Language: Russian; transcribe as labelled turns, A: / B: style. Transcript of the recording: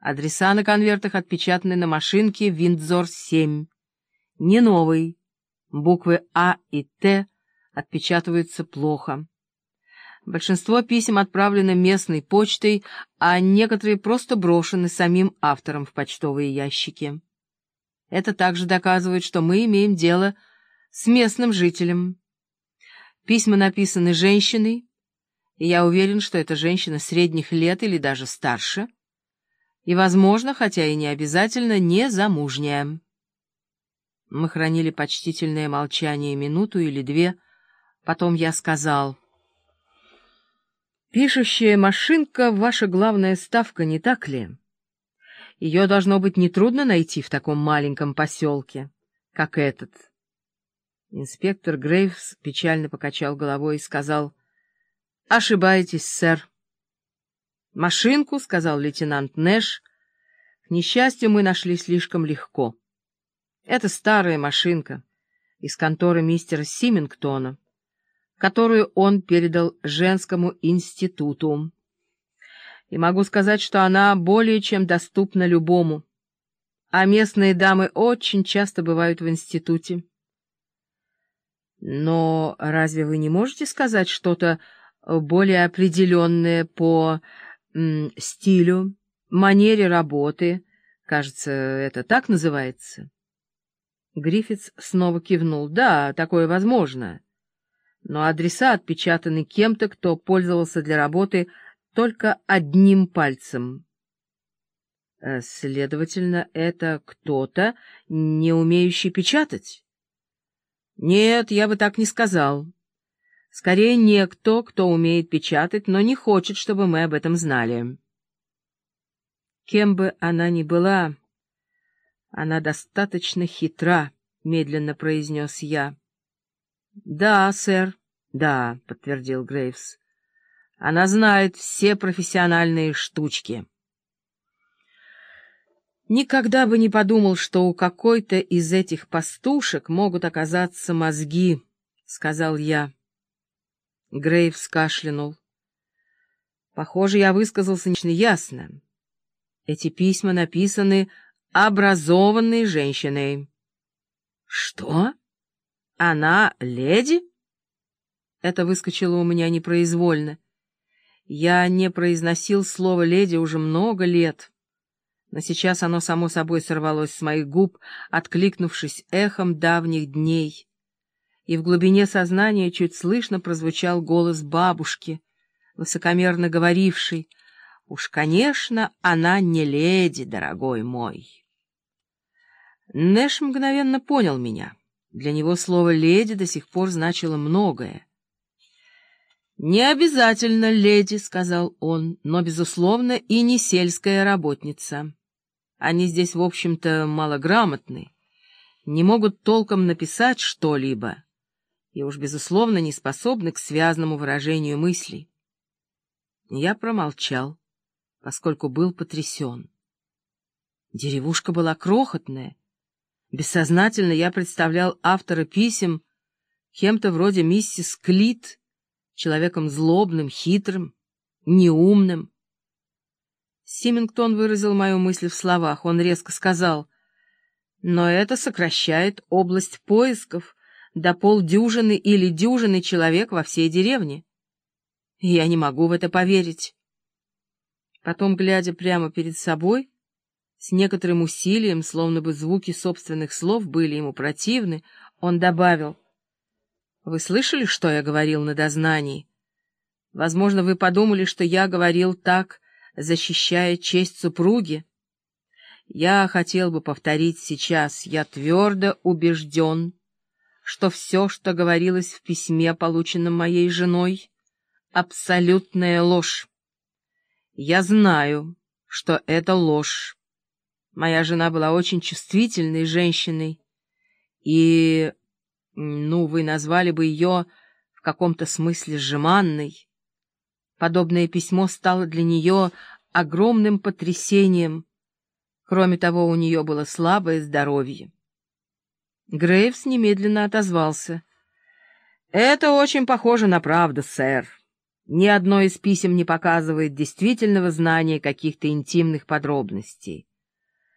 A: Адреса на конвертах отпечатаны на машинке Виндзор-7. Не новый. Буквы А и Т отпечатываются плохо. Большинство писем отправлены местной почтой, а некоторые просто брошены самим автором в почтовые ящики. Это также доказывает, что мы имеем дело с местным жителем. Письма написаны женщиной, и я уверен, что это женщина средних лет или даже старше — и, возможно, хотя и не обязательно, не замужняя. Мы хранили почтительное молчание минуту или две, потом я сказал... «Пишущая машинка — ваша главная ставка, не так ли? Ее должно быть нетрудно найти в таком маленьком поселке, как этот». Инспектор Грейвс печально покачал головой и сказал, «Ошибаетесь, сэр. «Машинку», — сказал лейтенант Нэш, — «к несчастью, мы нашли слишком легко. Это старая машинка из конторы мистера Симингтона, которую он передал женскому институту. И могу сказать, что она более чем доступна любому, а местные дамы очень часто бывают в институте». «Но разве вы не можете сказать что-то более определенное по...» стилю, манере работы. Кажется, это так называется. Гриффитс снова кивнул. Да, такое возможно. Но адреса отпечатаны кем-то, кто пользовался для работы только одним пальцем. Э, следовательно, это кто-то, не умеющий печатать? Нет, я бы так не сказал. Скорее, некто, кто умеет печатать, но не хочет, чтобы мы об этом знали. Кем бы она ни была, она достаточно хитра, — медленно произнес я. — Да, сэр, да, — подтвердил Грейвс. — Она знает все профессиональные штучки. Никогда бы не подумал, что у какой-то из этих пастушек могут оказаться мозги, — сказал я. Грейвс кашлянул. Похоже, я высказался ясно. Эти письма написаны образованной женщиной. Что? Она леди? Это выскочило у меня непроизвольно. Я не произносил слово «леди» уже много лет, но сейчас оно само собой сорвалось с моих губ, откликнувшись эхом давних дней и в глубине сознания чуть слышно прозвучал голос бабушки, высокомерно говорившей, «Уж, конечно, она не леди, дорогой мой». Нэш мгновенно понял меня. Для него слово «леди» до сих пор значило многое. «Не обязательно леди», — сказал он, — «но, безусловно, и не сельская работница. Они здесь, в общем-то, малограмотны, не могут толком написать что-либо» и уж, безусловно, не способны к связному выражению мыслей. Я промолчал, поскольку был потрясен. Деревушка была крохотная. Бессознательно я представлял автора писем кем-то вроде миссис Клит, человеком злобным, хитрым, неумным. Симингтон выразил мою мысль в словах. Он резко сказал, «Но это сокращает область поисков» до полдюжины или дюжины человек во всей деревне. Я не могу в это поверить. Потом, глядя прямо перед собой, с некоторым усилием, словно бы звуки собственных слов были ему противны, он добавил, «Вы слышали, что я говорил на дознании? Возможно, вы подумали, что я говорил так, защищая честь супруги. Я хотел бы повторить сейчас, я твердо убежден, что все, что говорилось в письме, полученном моей женой, — абсолютная ложь. Я знаю, что это ложь. Моя жена была очень чувствительной женщиной, и, ну, вы назвали бы ее в каком-то смысле жеманной. Подобное письмо стало для нее огромным потрясением. Кроме того, у нее было слабое здоровье. Грейвс немедленно отозвался. — Это очень похоже на правду, сэр. Ни одно из писем не показывает действительного знания каких-то интимных подробностей.